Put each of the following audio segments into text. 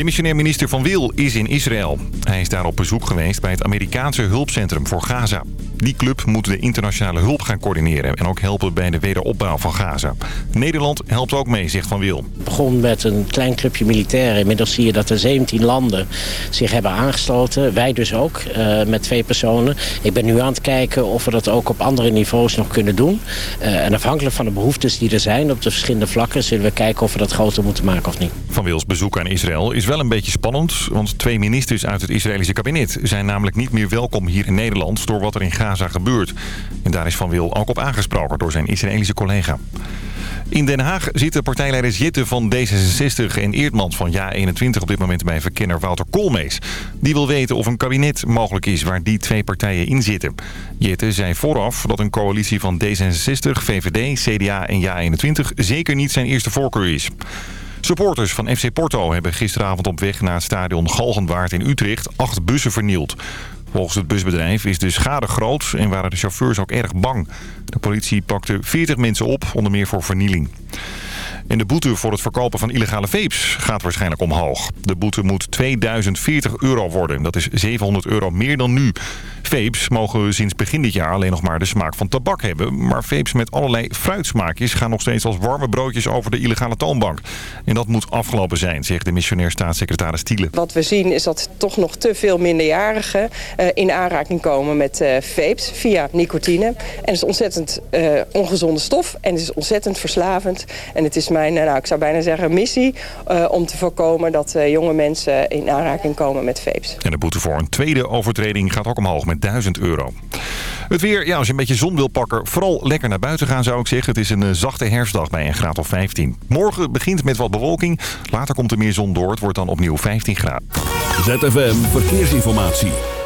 Demissionair minister Van Wil is in Israël. Hij is daar op bezoek geweest bij het Amerikaanse hulpcentrum voor Gaza. Die club moet de internationale hulp gaan coördineren en ook helpen bij de wederopbouw van Gaza. Nederland helpt ook mee, zegt Van Wil. Het begon met een klein clubje militairen. Inmiddels zie je dat er 17 landen zich hebben aangesloten. Wij dus ook, uh, met twee personen. Ik ben nu aan het kijken of we dat ook op andere niveaus nog kunnen doen. Uh, en afhankelijk van de behoeftes die er zijn op de verschillende vlakken... zullen we kijken of we dat groter moeten maken of niet. Van Wils bezoek aan Israël is wel een beetje spannend... want twee ministers uit het Israëlische kabinet zijn namelijk niet meer welkom hier in Nederland... door wat er in Gaza gebeurt. En daar is Van Wil ook op aangesproken door zijn Israëlische collega. In Den Haag zitten partijleiders Jitte van D66 en Eerdmans van JA21 op dit moment bij verkenner Wouter Koolmees. Die wil weten of een kabinet mogelijk is waar die twee partijen in zitten. Jitte zei vooraf dat een coalitie van D66, VVD, CDA en JA21 zeker niet zijn eerste voorkeur is. Supporters van FC Porto hebben gisteravond op weg naar het stadion Galgenwaard in Utrecht acht bussen vernield. Volgens het busbedrijf is de schade groot en waren de chauffeurs ook erg bang. De politie pakte 40 mensen op, onder meer voor vernieling. En de boete voor het verkopen van illegale vapes gaat waarschijnlijk omhoog. De boete moet 2040 euro worden. Dat is 700 euro meer dan nu. Vapes mogen sinds begin dit jaar alleen nog maar de smaak van tabak hebben. Maar vapes met allerlei fruitsmaakjes gaan nog steeds als warme broodjes over de illegale toonbank. En dat moet afgelopen zijn, zegt de missionair staatssecretaris Tiele. Wat we zien is dat toch nog te veel minderjarigen uh, in aanraking komen met uh, vapes via nicotine. En het is ontzettend uh, ongezonde stof en het is ontzettend verslavend. En het is mijn, nou, ik zou bijna zeggen, missie om te voorkomen dat jonge mensen in aanraking komen met vapes. En de boete voor een tweede overtreding gaat ook omhoog met 1000 euro. Het weer, ja, als je een beetje zon wil pakken, vooral lekker naar buiten gaan zou ik zeggen. Het is een zachte herfstdag bij een graad of 15. Morgen begint met wat bewolking. Later komt er meer zon door. Het wordt dan opnieuw 15 graden. ZFM Verkeersinformatie.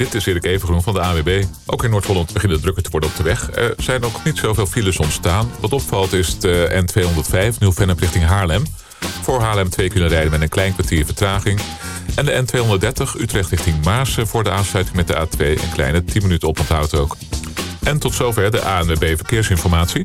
Dit is Erik Evengroen van de AWB. Ook in Noord-Holland begint het drukker te worden op de weg. Er zijn ook niet zoveel files ontstaan. Wat opvalt is de N205, Nieuw-Vennep richting Haarlem. Voor Haarlem 2 kunnen rijden met een klein kwartier vertraging. En de N230 Utrecht richting Maarsen voor de aansluiting met de A2 een kleine 10 minuten oponthoud ook. En tot zover de ANWB Verkeersinformatie.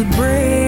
could break.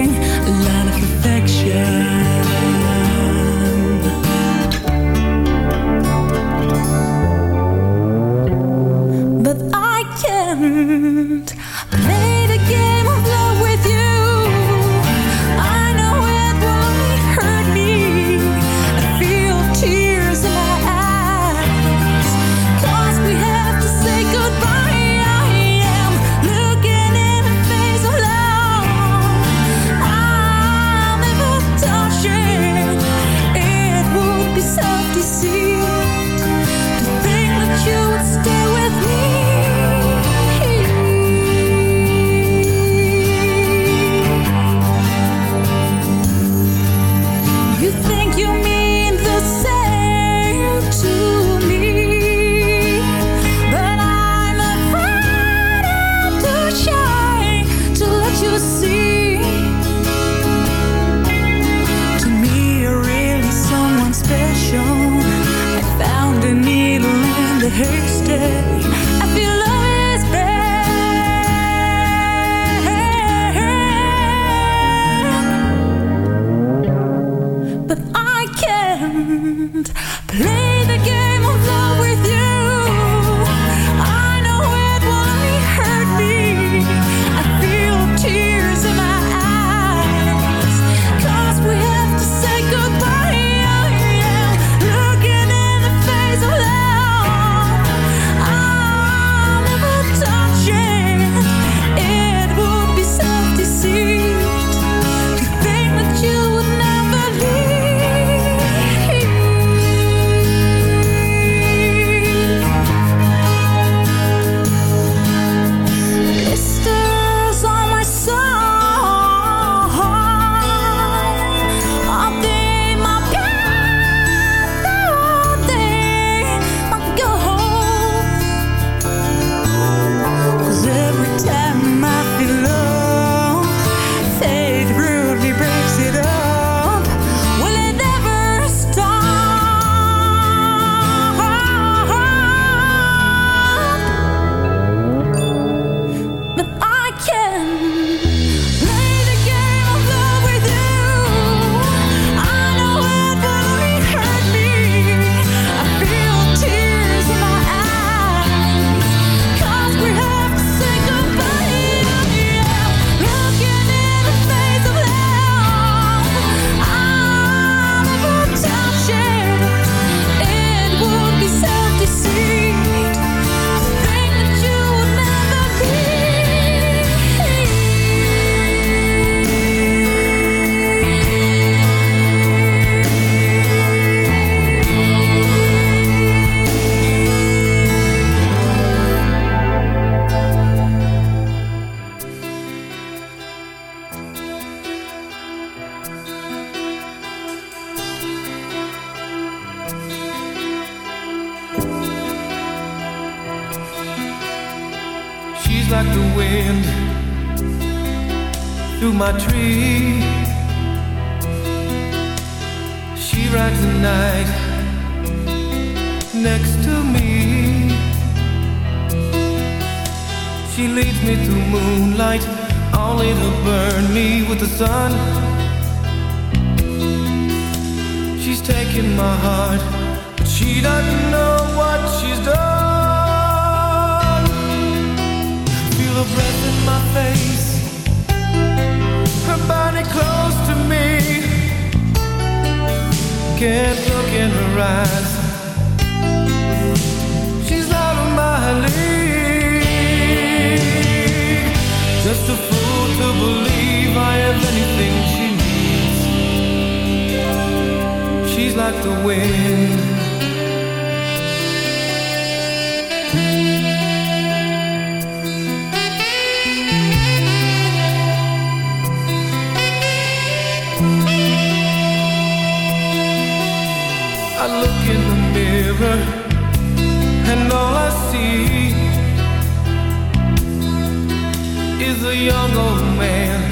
She's taking my heart, but she doesn't know what she's done. Feel her breath in my face, her body close to me. Can't look in her eyes. She's out of my league. Just a fool to believe I have anything leaves like the wind. I look in the mirror and all I see is a young old man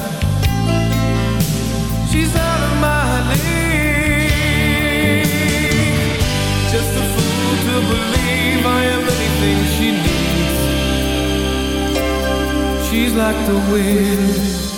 believe I have anything she needs. She's like the wind.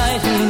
This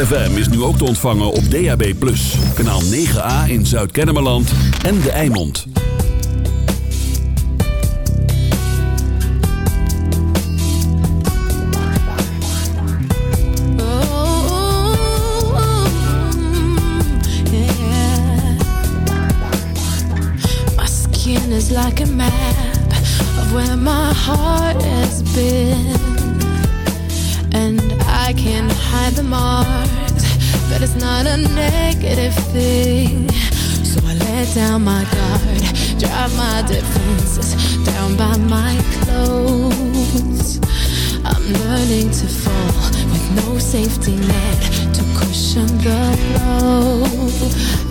ZFM is nu ook te ontvangen op DAB+. Kanaal 9A in Zuid-Kennemerland en De Eimond. Like a map of where my heart has been. And I can hide the marks, but it's not a negative thing. So I let down my guard, drop my defenses down by my clothes. I'm learning to fall with no safety net to cushion the blow.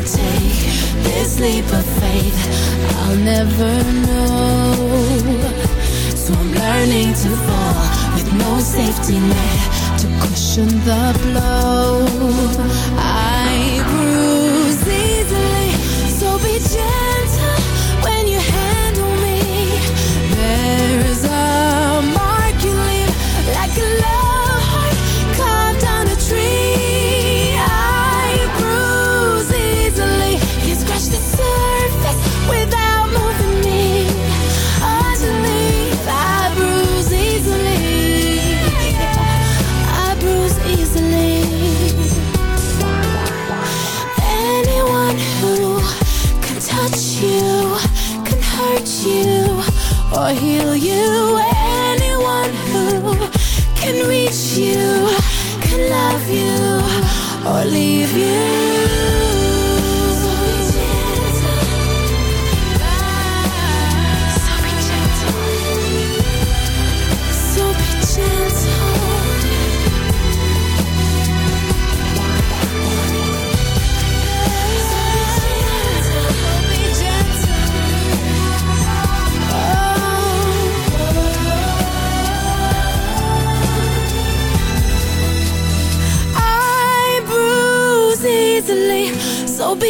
Take this leap of faith, I'll never know. So I'm learning to fall with no safety net to cushion the blow. I bruise easily, so be gentle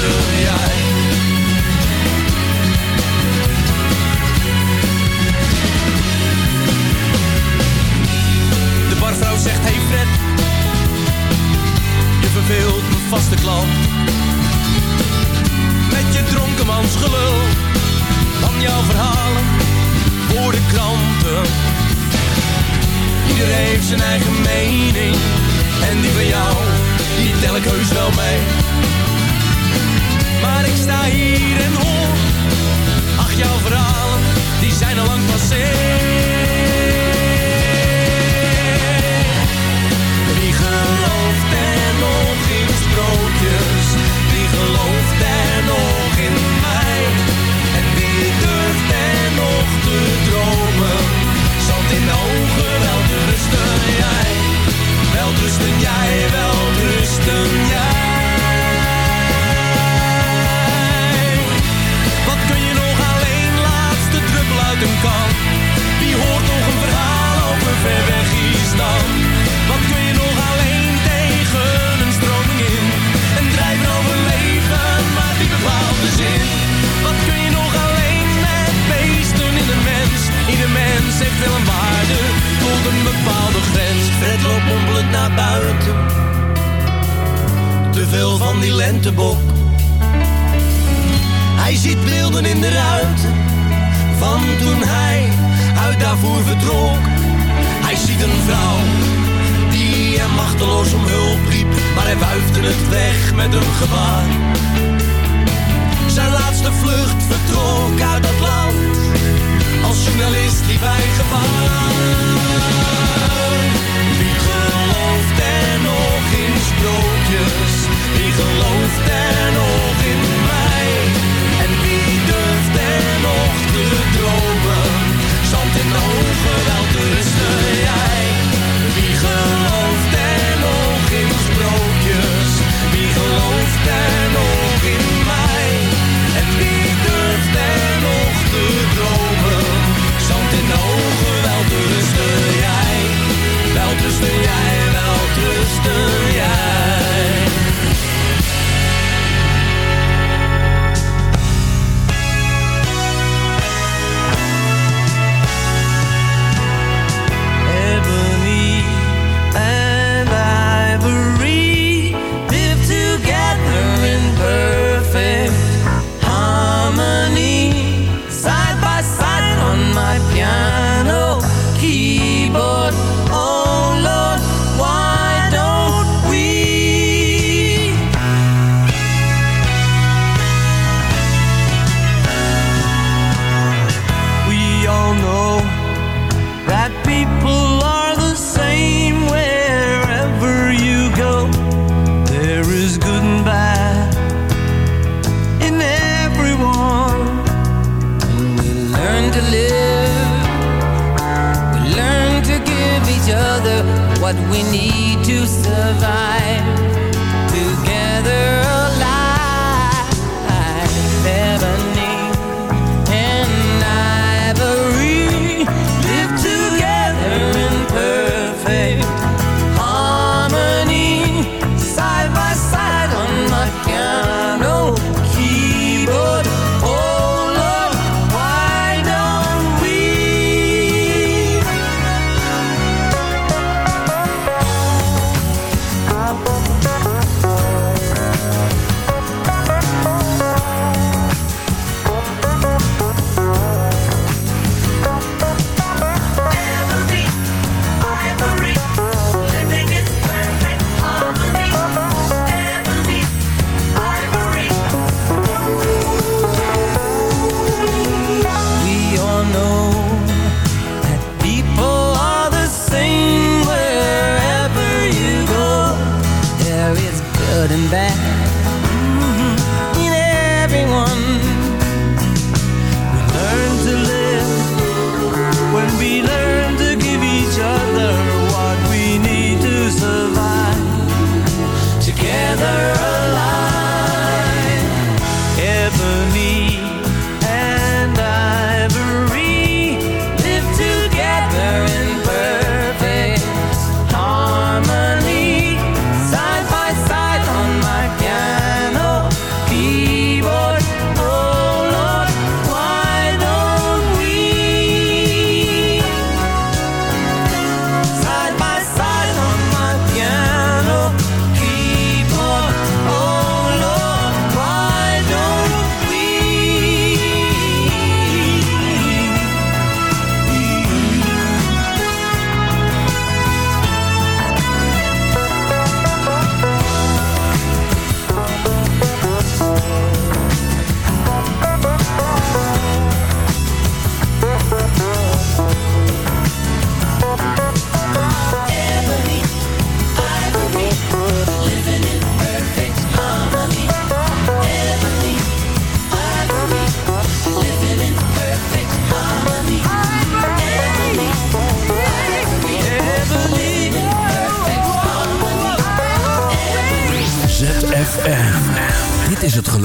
Te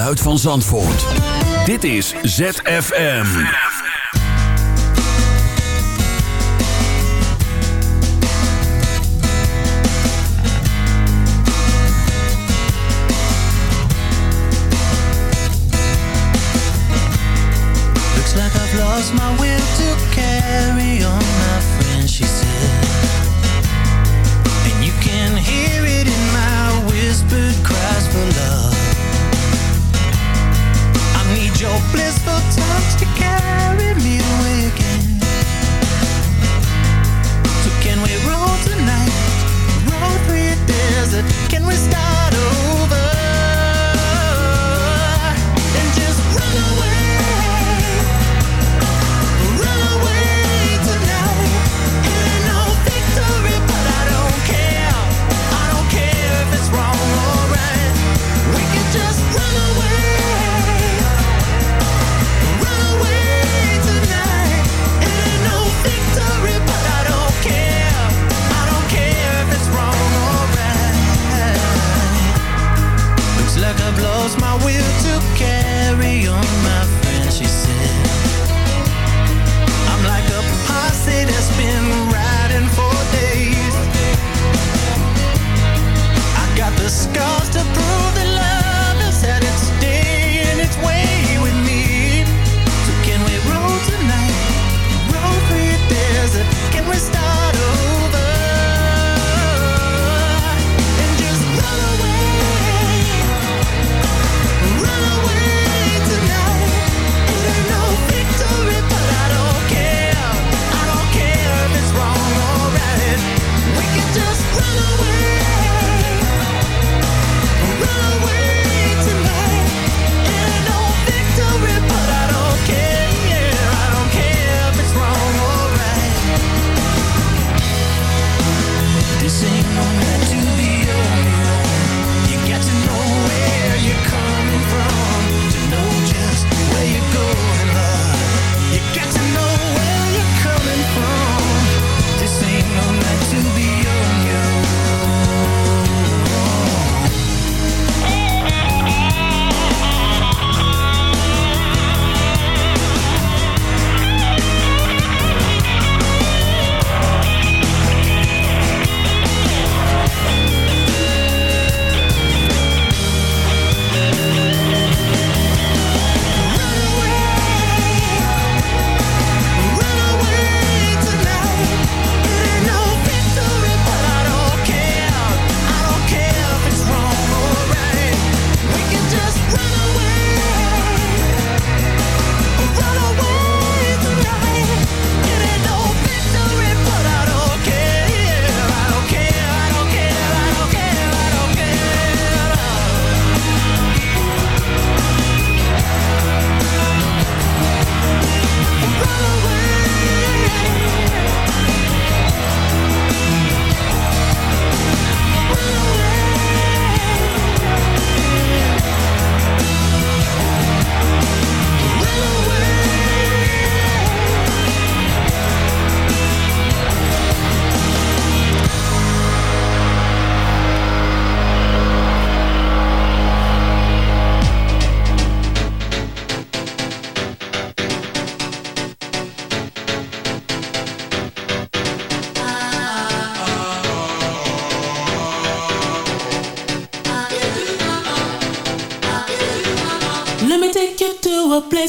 geluid van Zandvoort. Dit is ZFM. Looks like I've lost my will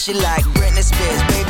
She like Britney Spears, baby.